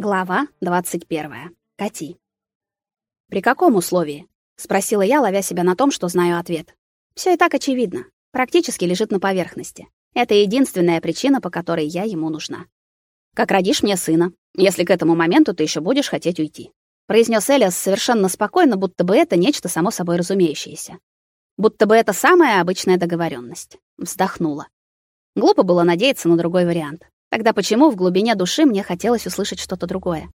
Глава 21. Кати. При каком условии? спросила я, ловя себя на том, что знаю ответ. Все и так очевидно, практически лежит на поверхности. Это единственная причина, по которой я ему нужна. Как родишь мне сына, если к этому моменту ты еще будешь хотеть уйти, произнес Элиас совершенно спокойно, будто бы это нечто само собой разумеющееся. Будто бы это самая обычная договоренность. Вздохнула. Глупо было надеяться на другой вариант. Тогда почему в глубине души мне хотелось услышать что-то другое?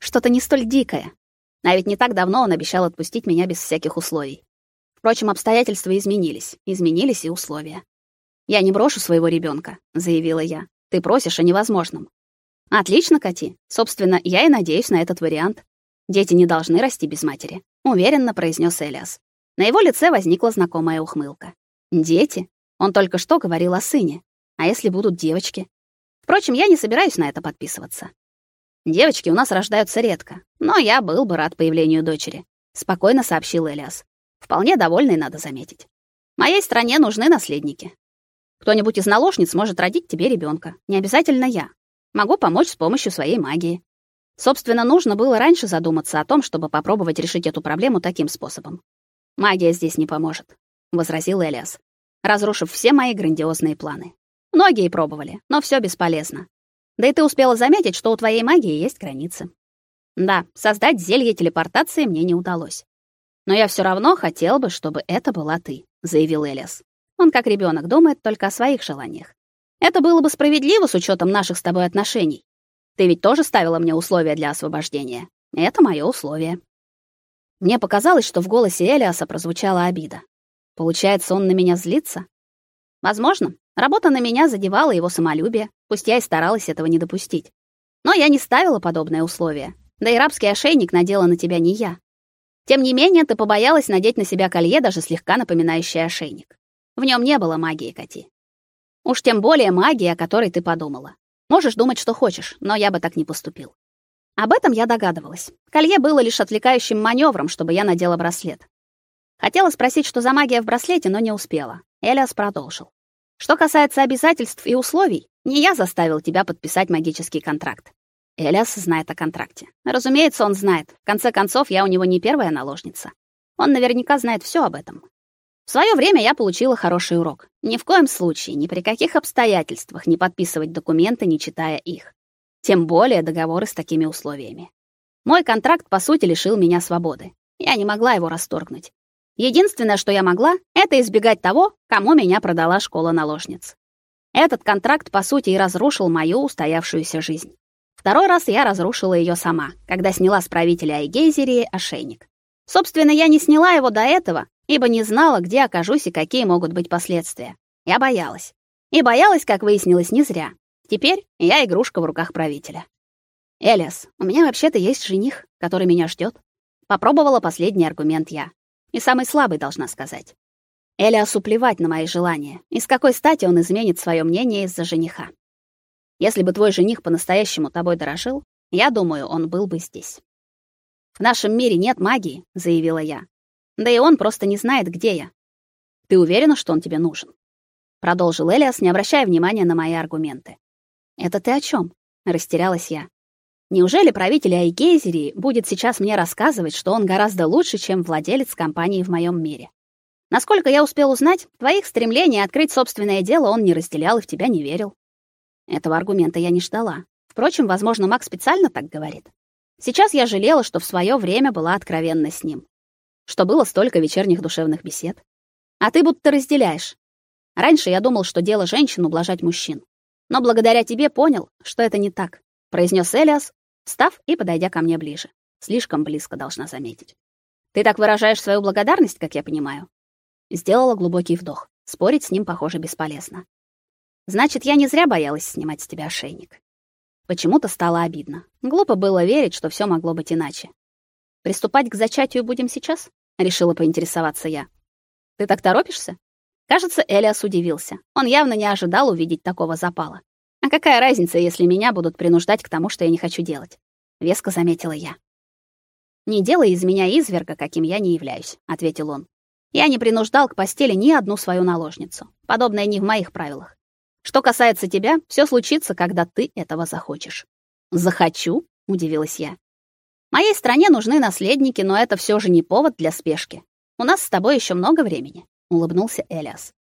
Что-то не столь дикое. А ведь не так давно он обещал отпустить меня без всяких условий. Впрочем, обстоятельства изменились, изменились и условия. Я не брошу своего ребенка, заявила я. Ты просишь о невозможном. Отлично, Кати. Собственно, я и надеюсь на этот вариант. Дети не должны расти без матери, уверенно произнес Элиас. На его лице возникла знакомая ухмылка. Дети? Он только что говорил о сыне. А если будут девочки? Впрочем, я не собираюсь на это подписываться. Девочки у нас рождаются редко, но я был бы рад появлению дочери, спокойно сообщил Элиас. Вполне довольный, надо заметить. Моей стране нужны наследники. Кто-нибудь из наложниц может родить тебе ребенка, не обязательно я. Могу помочь с помощью своей магии. Собственно, нужно было раньше задуматься о том, чтобы попробовать решить эту проблему таким способом. Магия здесь не поможет, возразил Элиас, разрушив все мои грандиозные планы. Многие пробовали, но все бесполезно. Да и ты успела заметить, что у твоей магии есть границы. Да, создать зелье телепортации мне не удалось. Но я все равно хотел бы, чтобы это была ты, заявил Элиас. Он как ребенок думает только о своих желаниях. Это было бы справедливо с учетом наших с тобой отношений. Ты ведь тоже ставила мне условия для освобождения. Это мое условие. Мне показалось, что в голосе Элиаса прозвучала обида. Получается, он на меня злится? Возможно, работа на меня задевала его самолюбие, пусть я и старалась этого не допустить. Но я не ставила подобное условие. Да и рабский ошейник надела на тебя не я. Тем не менее, ты побоялась надеть на себя колье, даже слегка напоминающее ошейник. В нем не было магии, Кати. Уж тем более магии, о которой ты подумала. Можешь думать, что хочешь, но я бы так не поступил. Об этом я догадывалась. Колье было лишь отвлекающим маневром, чтобы я надела браслет. Хотела спросить, что за магия в браслете, но не успела. Элиас продолжил. Что касается обязательств и условий, не я заставил тебя подписать магический контракт. Элиас знает о контракте. Разумеется, он знает. В конце концов, я у него не первая наложница. Он наверняка знает все об этом. В свое время я получила хороший урок. Ни в коем случае, ни при каких обстоятельствах не подписывать документы, не читая их. Тем более договоры с такими условиями. Мой контракт, по сути, лишил меня свободы. Я не могла его расторгнуть. Единственное, что я могла, это избегать того, кому меня продала школа наложниц. Этот контракт, по сути, и разрушил мою устоявшуюся жизнь. Второй раз я разрушила ее сама, когда сняла с правителя Айгейзерии ошейник. Собственно, я не сняла его до этого, ибо не знала, где окажусь и какие могут быть последствия. Я боялась. И боялась, как выяснилось, не зря. Теперь я игрушка в руках правителя. Элиас, у меня вообще-то есть жених, который меня ждет. Попробовала последний аргумент я. И самый слабый, должна сказать. Элиасу плевать на мои желания. И с какой стати он изменит свое мнение из-за жениха? Если бы твой жених по-настоящему тобой дорожил, я думаю, он был бы здесь. В нашем мире нет магии, заявила я. Да и он просто не знает, где я. Ты уверена, что он тебе нужен? продолжил Элиас, не обращая внимания на мои аргументы. Это ты о чем? растерялась я. Неужели правитель Айгейзерии будет сейчас мне рассказывать, что он гораздо лучше, чем владелец компании в моем мире? Насколько я успел узнать, твоих стремлений открыть собственное дело он не разделял и в тебя не верил. Этого аргумента я не ждала. Впрочем, возможно, Макс специально так говорит. Сейчас я жалела, что в свое время была откровенна с ним. Что было столько вечерних душевных бесед. А ты будто разделяешь. Раньше я думал, что дело женщин ублажать мужчин. Но благодаря тебе понял, что это не так произнес Элиас, встав и подойдя ко мне ближе. Слишком близко должна заметить. Ты так выражаешь свою благодарность, как я понимаю. Сделала глубокий вдох. Спорить с ним, похоже, бесполезно. Значит, я не зря боялась снимать с тебя ошейник. Почему-то стало обидно. Глупо было верить, что все могло быть иначе. Приступать к зачатию будем сейчас? решила поинтересоваться я. Ты так торопишься? Кажется, Элиас удивился. Он явно не ожидал увидеть такого запала. А какая разница, если меня будут принуждать к тому, что я не хочу делать? Веско заметила я. Не делай из меня изверга, каким я не являюсь, ответил он. Я не принуждал к постели ни одну свою наложницу. Подобное не в моих правилах. Что касается тебя, все случится, когда ты этого захочешь. Захочу? удивилась я. Моей стране нужны наследники, но это все же не повод для спешки. У нас с тобой еще много времени, улыбнулся Элиас.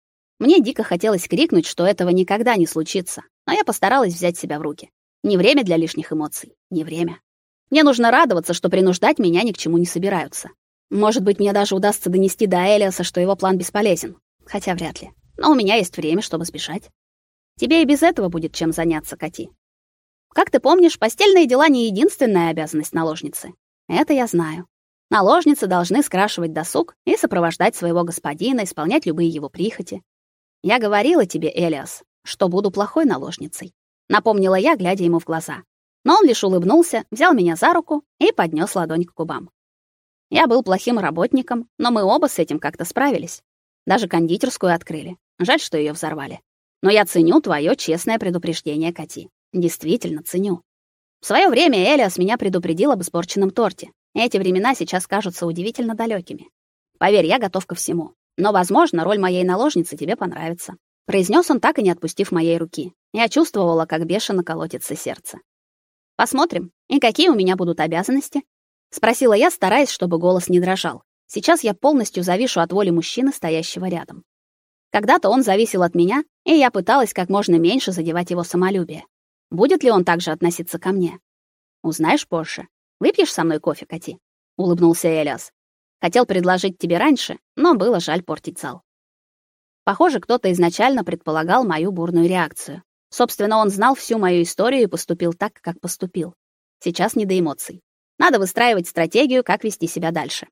Мне дико хотелось крикнуть, что этого никогда не случится, но я постаралась взять себя в руки. Не время для лишних эмоций, не время. Мне нужно радоваться, что принуждать меня ни к чему не собираются. Может быть, мне даже удастся донести до Элиаса, что его план бесполезен, хотя вряд ли. Но у меня есть время, чтобы сбежать. Тебе и без этого будет чем заняться, Кати. Как ты помнишь, постельные дела не единственная обязанность наложницы. Это я знаю. Наложницы должны скрашивать досуг и сопровождать своего господина, исполнять любые его прихоти. Я говорила тебе, Элиас, что буду плохой наложницей, напомнила я, глядя ему в глаза. Но он лишь улыбнулся, взял меня за руку и поднес ладонь к губам. Я был плохим работником, но мы оба с этим как-то справились. Даже кондитерскую открыли. Жаль, что ее взорвали. Но я ценю твое честное предупреждение, Кати. Действительно ценю. В свое время Элиас меня предупредил об испорченном торте. Эти времена сейчас кажутся удивительно далекими. Поверь, я готов ко всему. Но, возможно, роль моей наложницы тебе понравится, произнес он так и не отпустив моей руки. Я чувствовала, как бешено колотится сердце. Посмотрим. И какие у меня будут обязанности? спросила я, стараясь, чтобы голос не дрожал. Сейчас я полностью завишу от воли мужчины, стоящего рядом. Когда-то он зависел от меня, и я пыталась как можно меньше задевать его самолюбие. Будет ли он также относиться ко мне? Узнаешь позже. Выпьешь со мной кофе, Кати? улыбнулся Элиас. Хотел предложить тебе раньше, но было жаль портить зал. Похоже, кто-то изначально предполагал мою бурную реакцию. Собственно, он знал всю мою историю и поступил так, как поступил. Сейчас не до эмоций. Надо выстраивать стратегию, как вести себя дальше.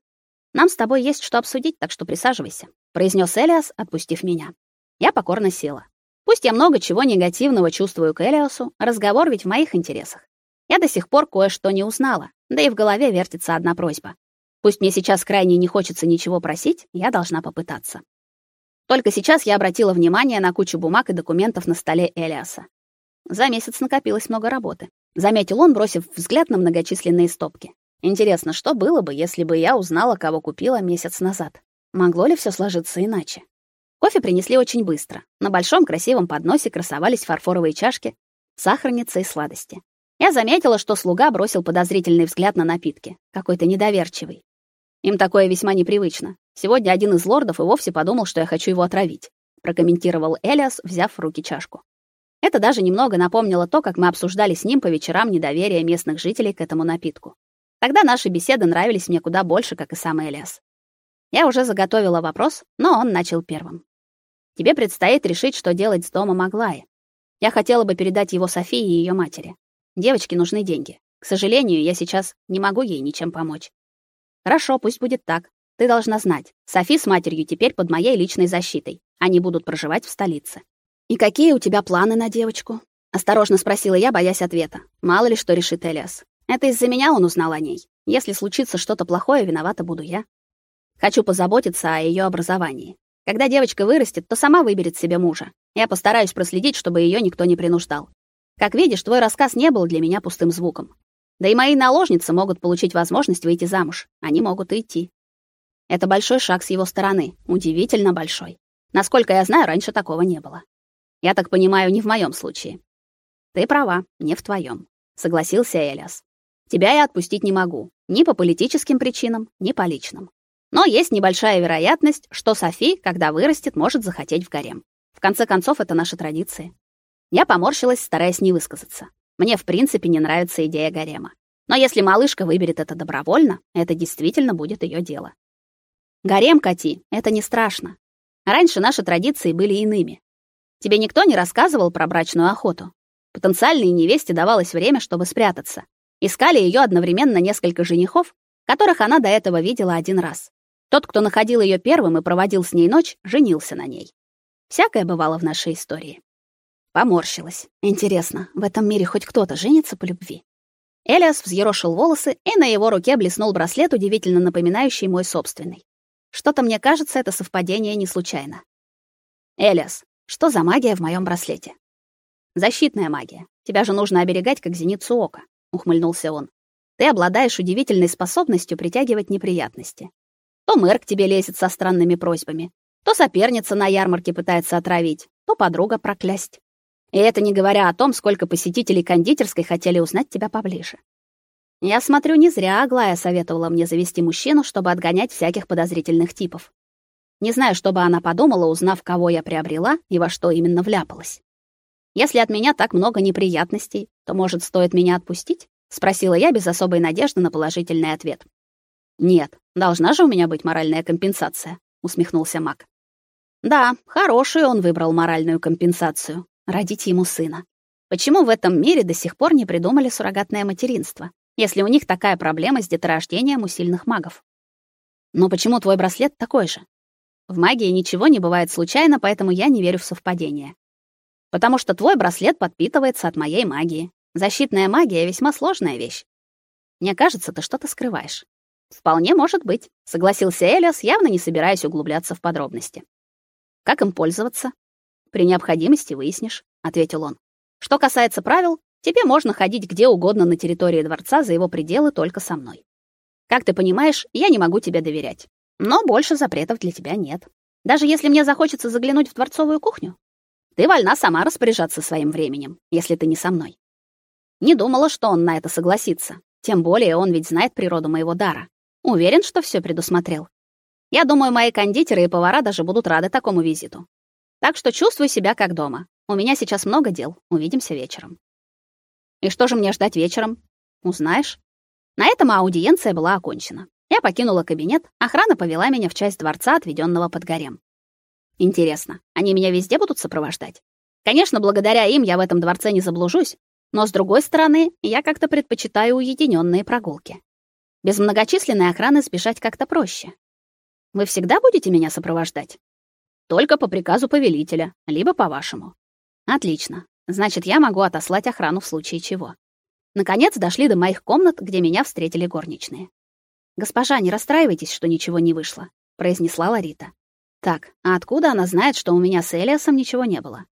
Нам с тобой есть что обсудить, так что присаживайся, произнес Элиас, отпустив меня. Я покорно села. Пусть я много чего негативного чувствую к Элиасу, разговор ведь в моих интересах. Я до сих пор кое-что не узнала, да и в голове вертится одна просьба. Пусть мне сейчас крайне не хочется ничего просить, я должна попытаться. Только сейчас я обратила внимание на кучу бумаг и документов на столе Элиаса. За месяц накопилось много работы, заметил он, бросив взгляд на многочисленные стопки. Интересно, что было бы, если бы я узнала, кого купила месяц назад? Могло ли все сложиться иначе? Кофе принесли очень быстро. На большом красивом подносе красовались фарфоровые чашки, сахарница и сладости. Я заметила, что слуга бросил подозрительный взгляд на напитки, какой-то недоверчивый. Им такое весьма непривычно. Сегодня один из лордов и вовсе подумал, что я хочу его отравить, прокомментировал Элиас, взяв в руки чашку. Это даже немного напомнило то, как мы обсуждали с ним по вечерам недоверие местных жителей к этому напитку. Тогда наши беседы нравились мне куда больше, как и сам Элиас. Я уже заготовила вопрос, но он начал первым. Тебе предстоит решить, что делать с домом Аглаи. Я хотела бы передать его Софии и ее матери. Девочке нужны деньги. К сожалению, я сейчас не могу ей ничем помочь. Хорошо, пусть будет так. Ты должна знать, Софи с матерью теперь под моей личной защитой. Они будут проживать в столице. И какие у тебя планы на девочку? осторожно спросила я, боясь ответа. Мало ли что решит Элиас. Это из-за меня он узнал о ней. Если случится что-то плохое, виновата буду я. Хочу позаботиться о ее образовании. Когда девочка вырастет, то сама выберет себе мужа. Я постараюсь проследить, чтобы ее никто не принуждал. Как видишь, твой рассказ не был для меня пустым звуком. Да и мои наложницы могут получить возможность выйти замуж. Они могут и идти. Это большой шаг с его стороны, удивительно большой. Насколько я знаю, раньше такого не было. Я так понимаю, не в моем случае. Ты права, не в твоем, согласился Элиас. Тебя я отпустить не могу, ни по политическим причинам, ни по личным. Но есть небольшая вероятность, что Софи, когда вырастет, может захотеть в гарем. В конце концов, это наша традиция. Я поморщилась, стараясь не высказаться. Мне, в принципе, не нравится идея гарема. Но если малышка выберет это добровольно, это действительно будет ее дело. Гарем, Кати, это не страшно. Раньше наши традиции были иными. Тебе никто не рассказывал про брачную охоту? Потенциальной невесте давалось время, чтобы спрятаться. Искали ее одновременно несколько женихов, которых она до этого видела один раз. Тот, кто находил ее первым и проводил с ней ночь, женился на ней. Всякое бывало в нашей истории. Поморщилась. Интересно, в этом мире хоть кто-то женится по любви? Элиас взъерошил волосы, и на его руке блеснул браслет, удивительно напоминающий мой собственный. Что-то мне кажется, это совпадение не случайно. Элиас, что за магия в моем браслете? Защитная магия. Тебя же нужно оберегать, как зеницу ока, ухмыльнулся он. Ты обладаешь удивительной способностью притягивать неприятности. То мэр к тебе лезет со странными просьбами, то соперница на ярмарке пытается отравить, то подруга проклясть. И это не говоря о том, сколько посетителей кондитерской хотели узнать тебя поближе. Я смотрю, не зря Аглая советовала мне завести мужчину, чтобы отгонять всяких подозрительных типов. Не знаю, что бы она подумала, узнав, кого я приобрела и во что именно вляпалась. Если от меня так много неприятностей, то, может, стоит меня отпустить? спросила я без особой надежды на положительный ответ. Нет, должна же у меня быть моральная компенсация, усмехнулся Мак. Да, хорошую он выбрал моральную компенсацию родить ему сына. Почему в этом мире до сих пор не придумали суррогатное материнство? если у них такая проблема с деторождением у сильных магов. Но почему твой браслет такой же? В магии ничего не бывает случайно, поэтому я не верю в совпадения. Потому что твой браслет подпитывается от моей магии. Защитная магия весьма сложная вещь. Мне кажется, ты что-то скрываешь. Вполне может быть, согласился Элиас, явно не собираясь углубляться в подробности. Как им пользоваться? При необходимости выяснишь, ответил он. Что касается правил, Тебе можно ходить где угодно на территории дворца за его пределы только со мной. Как ты понимаешь, я не могу тебе доверять. Но больше запретов для тебя нет. Даже если мне захочется заглянуть в дворцовую кухню, ты вольна сама распоряжаться своим временем, если ты не со мной. Не думала, что он на это согласится. Тем более он ведь знает природу моего дара. Уверен, что все предусмотрел. Я думаю, мои кондитеры и повара даже будут рады такому визиту. Так что чувствуй себя как дома. У меня сейчас много дел. Увидимся вечером. И что же мне ждать вечером? Узнаешь. На этом аудиенция была окончена. Я покинула кабинет, охрана повела меня в часть дворца, отведенного под гарем. Интересно, они меня везде будут сопровождать? Конечно, благодаря им я в этом дворце не заблужусь, но с другой стороны, я как-то предпочитаю уединенные прогулки. Без многочисленной охраны сбежать как-то проще. Вы всегда будете меня сопровождать? Только по приказу повелителя, либо по вашему. Отлично. Значит, я могу отослать охрану в случае чего. Наконец дошли до моих комнат, где меня встретили горничные. «Госпожа, не расстраивайтесь, что ничего не вышло», — произнесла Ларита. «Так, а откуда она знает, что у меня с Элиасом ничего не было?»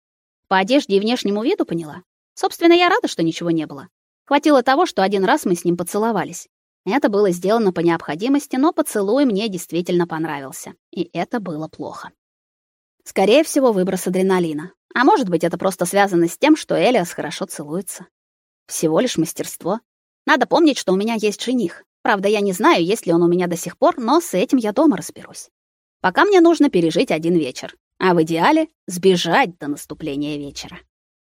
«По одежде и внешнему виду поняла. Собственно, я рада, что ничего не было. Хватило того, что один раз мы с ним поцеловались. Это было сделано по необходимости, но поцелуй мне действительно понравился, и это было плохо. Скорее всего, выброс адреналина. А может быть, это просто связано с тем, что Элиас хорошо целуется. Всего лишь мастерство. Надо помнить, что у меня есть жених. Правда, я не знаю, есть ли он у меня до сих пор, но с этим я дома разберусь. Пока мне нужно пережить один вечер, а в идеале сбежать до наступления вечера.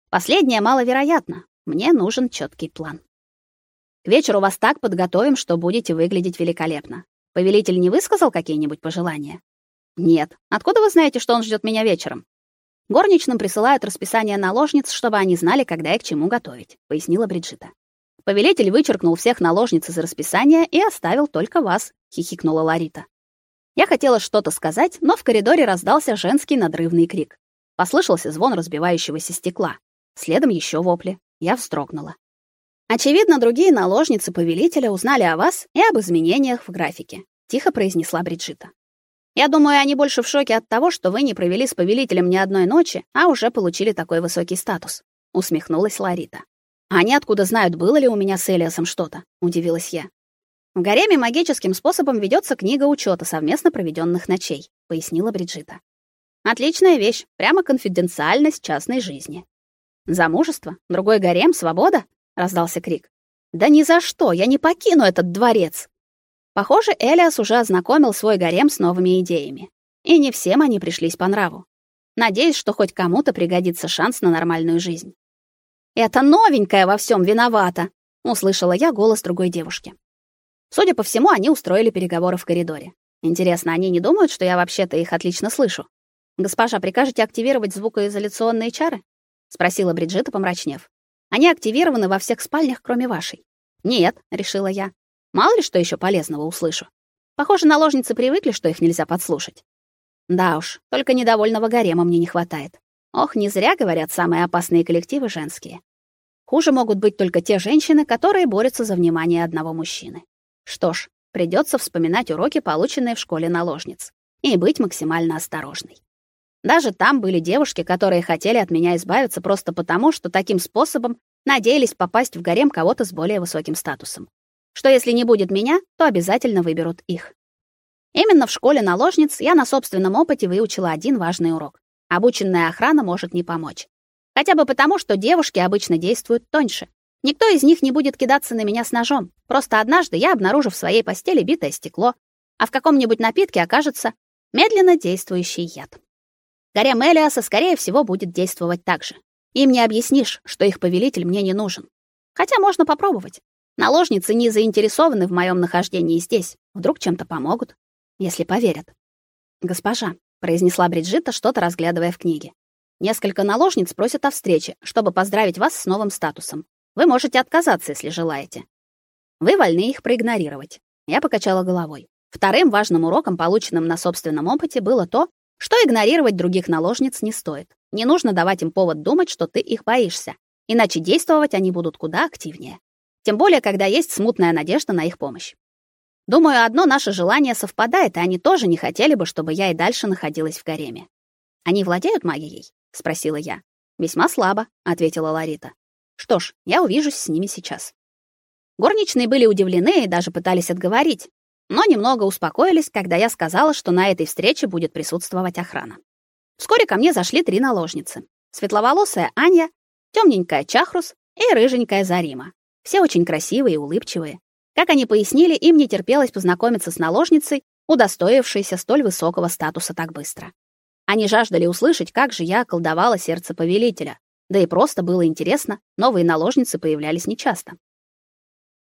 Последнее маловероятно. Мне нужен четкий план. К вечеру вас так подготовим, что будете выглядеть великолепно. Повелитель не высказал какие-нибудь пожелания? Нет. Откуда вы знаете, что он ждет меня вечером? Горничным присылают расписание наложниц, чтобы они знали, когда и к чему готовить, пояснила Бриджита. Повелитель вычеркнул всех наложниц из расписания и оставил только вас, хихикнула Ларита. Я хотела что-то сказать, но в коридоре раздался женский надрывный крик. Послышался звон разбивающегося стекла. Следом еще вопли. Я вздрогнула. Очевидно, другие наложницы повелителя узнали о вас и об изменениях в графике, тихо произнесла Бриджита. Я думаю, они больше в шоке от того, что вы не провели с повелителем ни одной ночи, а уже получили такой высокий статус, усмехнулась Ларита. А они откуда знают, было ли у меня с Элиасом что-то? удивилась я. В гареме магическим способом ведется книга учета совместно проведенных ночей, пояснила Бриджита. Отличная вещь, прямо конфиденциальность частной жизни. Замужество, другой гарем, свобода, раздался крик. Да ни за что, я не покину этот дворец. Похоже, Элиас уже ознакомил свой гарем с новыми идеями. И не всем они пришлись по нраву. Надеюсь, что хоть кому-то пригодится шанс на нормальную жизнь. «Это новенькая во всем виновата», — услышала я голос другой девушки. Судя по всему, они устроили переговоры в коридоре. Интересно, они не думают, что я вообще-то их отлично слышу? «Госпожа, прикажете активировать звукоизоляционные чары?» — спросила Бриджита, помрачнев. «Они активированы во всех спальнях, кроме вашей». «Нет», — решила я. Мало ли что еще полезного услышу. Похоже, наложницы привыкли, что их нельзя подслушать. Да уж, только недовольного гарема мне не хватает. Ох, не зря говорят, самые опасные коллективы женские. Хуже могут быть только те женщины, которые борются за внимание одного мужчины. Что ж, придется вспоминать уроки, полученные в школе наложниц, и быть максимально осторожной. Даже там были девушки, которые хотели от меня избавиться просто потому, что таким способом надеялись попасть в гарем кого-то с более высоким статусом что если не будет меня, то обязательно выберут их. Именно в школе наложниц я на собственном опыте выучила один важный урок. Обученная охрана может не помочь. Хотя бы потому, что девушки обычно действуют тоньше. Никто из них не будет кидаться на меня с ножом. Просто однажды я обнаружу в своей постели битое стекло, а в каком-нибудь напитке окажется медленно действующий яд. Гарем Элиаса, скорее всего, будет действовать так же. Им не объяснишь, что их повелитель мне не нужен. Хотя можно попробовать. Наложницы не заинтересованы в моем нахождении здесь. Вдруг чем-то помогут, если поверят. Госпожа, произнесла Бриджитта, что-то разглядывая в книге. Несколько наложниц просят о встрече, чтобы поздравить вас с новым статусом. Вы можете отказаться, если желаете. Вы вольны их проигнорировать. Я покачала головой. Вторым важным уроком, полученным на собственном опыте, было то, что игнорировать других наложниц не стоит. Не нужно давать им повод думать, что ты их боишься, иначе действовать они будут куда активнее. Тем более, когда есть смутная надежда на их помощь. Думаю, одно наше желание совпадает, и они тоже не хотели бы, чтобы я и дальше находилась в гареме. Они владеют магией? спросила я. Весьма слабо, ответила Ларита. Что ж, я увижусь с ними сейчас. Горничные были удивлены и даже пытались отговорить, но немного успокоились, когда я сказала, что на этой встрече будет присутствовать охрана. Вскоре ко мне зашли три наложницы: светловолосая Аня, темненькая Чахрус и рыженькая Зарима. Все очень красивые и улыбчивые. Как они пояснили, им не терпелось познакомиться с наложницей, удостоившейся столь высокого статуса так быстро. Они жаждали услышать, как же я колдовала сердце повелителя. Да и просто было интересно, новые наложницы появлялись нечасто.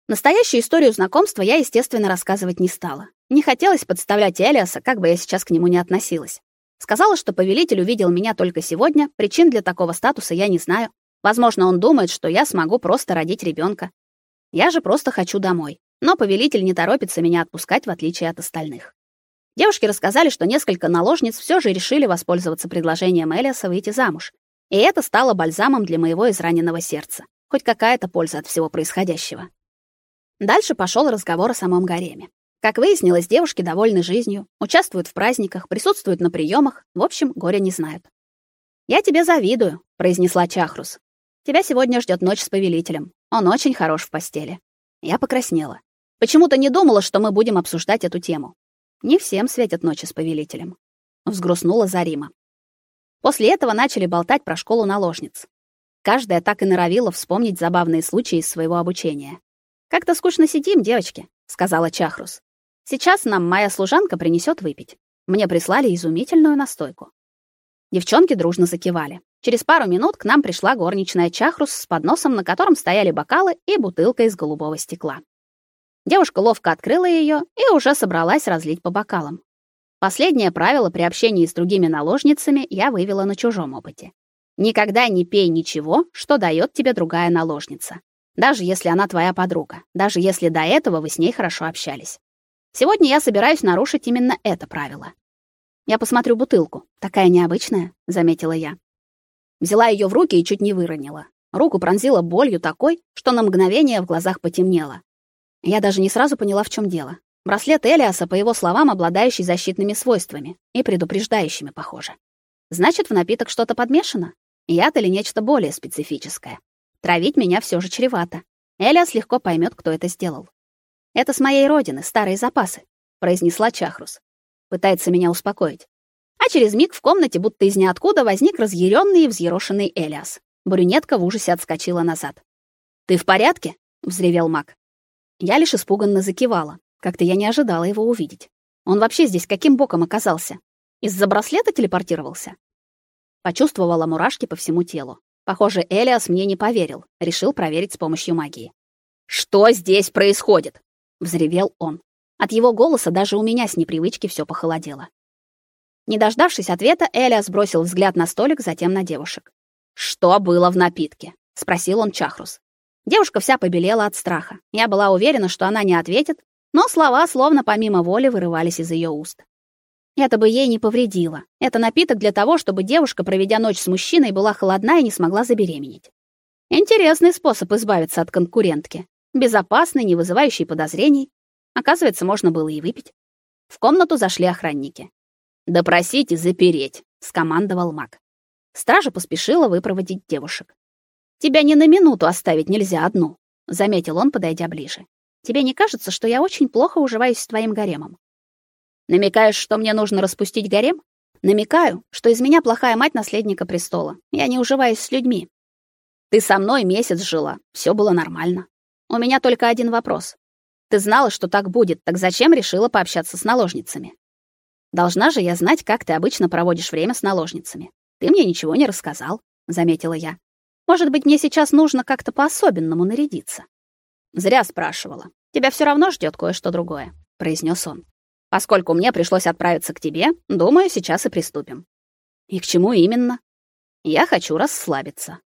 Настоящую историю знакомства я, естественно, рассказывать не стала. Не хотелось подставлять Элиаса, как бы я сейчас к нему ни относилась. Сказала, что повелитель увидел меня только сегодня, причин для такого статуса я не знаю. Возможно, он думает, что я смогу просто родить ребенка. Я же просто хочу домой. Но повелитель не торопится меня отпускать, в отличие от остальных. Девушки рассказали, что несколько наложниц все же решили воспользоваться предложением Элиаса выйти замуж. И это стало бальзамом для моего израненного сердца. Хоть какая-то польза от всего происходящего. Дальше пошел разговор о самом гареме. Как выяснилось, девушки довольны жизнью, участвуют в праздниках, присутствуют на приемах, в общем, горя не знают. «Я тебе завидую», — произнесла Чахрус. «Тебя сегодня ждет ночь с повелителем. Он очень хорош в постели». Я покраснела. Почему-то не думала, что мы будем обсуждать эту тему. Не всем светят ночи с повелителем. Взгрустнула Зарима. После этого начали болтать про школу наложниц. Каждая так и норовила вспомнить забавные случаи из своего обучения. Как-то скучно сидим, девочки, сказала Чахрус. Сейчас нам моя служанка принесет выпить. Мне прислали изумительную настойку. Девчонки дружно закивали. Через пару минут к нам пришла горничная Чахрус с подносом, на котором стояли бокалы и бутылка из голубого стекла. Девушка ловко открыла ее и уже собралась разлить по бокалам. Последнее правило при общении с другими наложницами я вывела на чужом опыте. Никогда не пей ничего, что дает тебе другая наложница даже если она твоя подруга, даже если до этого вы с ней хорошо общались. Сегодня я собираюсь нарушить именно это правило. Я посмотрю бутылку. Такая необычная, заметила я. Взяла ее в руки и чуть не выронила. Руку пронзила болью такой, что на мгновение в глазах потемнело. Я даже не сразу поняла, в чем дело. Браслет Элиаса, по его словам, обладающий защитными свойствами и предупреждающими, похоже. Значит, в напиток что-то подмешано? Яд или нечто более специфическое? Травить меня все же чревато. Элиас легко поймет, кто это сделал. Это с моей родины, старые запасы, произнесла Чахрус. Пытается меня успокоить. А через миг в комнате будто из ниоткуда возник разъяренный и взъерошенный Элиас. Брюнетка в ужасе отскочила назад. "Ты в порядке?" взревел Мак. Я лишь испуганно закивала. Как-то я не ожидала его увидеть. Он вообще здесь каким боком оказался? Из-за браслета телепортировался? Почувствовала мурашки по всему телу. Похоже, Элиас мне не поверил, решил проверить с помощью магии. «Что здесь происходит?» — взревел он. От его голоса даже у меня с непривычки все похолодело. Не дождавшись ответа, Элиас бросил взгляд на столик, затем на девушек. «Что было в напитке?» — спросил он Чахрус. Девушка вся побелела от страха. Я была уверена, что она не ответит, но слова словно помимо воли вырывались из ее уст. Это бы ей не повредило. Это напиток для того, чтобы девушка, проведя ночь с мужчиной, была холодна и не смогла забеременеть. Интересный способ избавиться от конкурентки. Безопасный, не вызывающий подозрений. Оказывается, можно было и выпить. В комнату зашли охранники. «Допросить и запереть», — скомандовал маг. Стража поспешила выпроводить девушек. «Тебя ни на минуту оставить нельзя одну», — заметил он, подойдя ближе. «Тебе не кажется, что я очень плохо уживаюсь с твоим гаремом?» Намекаешь, что мне нужно распустить гарем? Намекаю, что из меня плохая мать наследника престола. Я не уживаюсь с людьми. Ты со мной месяц жила, все было нормально. У меня только один вопрос. Ты знала, что так будет, так зачем решила пообщаться с наложницами? Должна же я знать, как ты обычно проводишь время с наложницами. Ты мне ничего не рассказал, заметила я. Может быть, мне сейчас нужно как-то по-особенному нарядиться. Зря спрашивала. Тебя все равно ждет кое-что другое, произнес он. Поскольку мне пришлось отправиться к тебе, думаю, сейчас и приступим. И к чему именно? Я хочу расслабиться.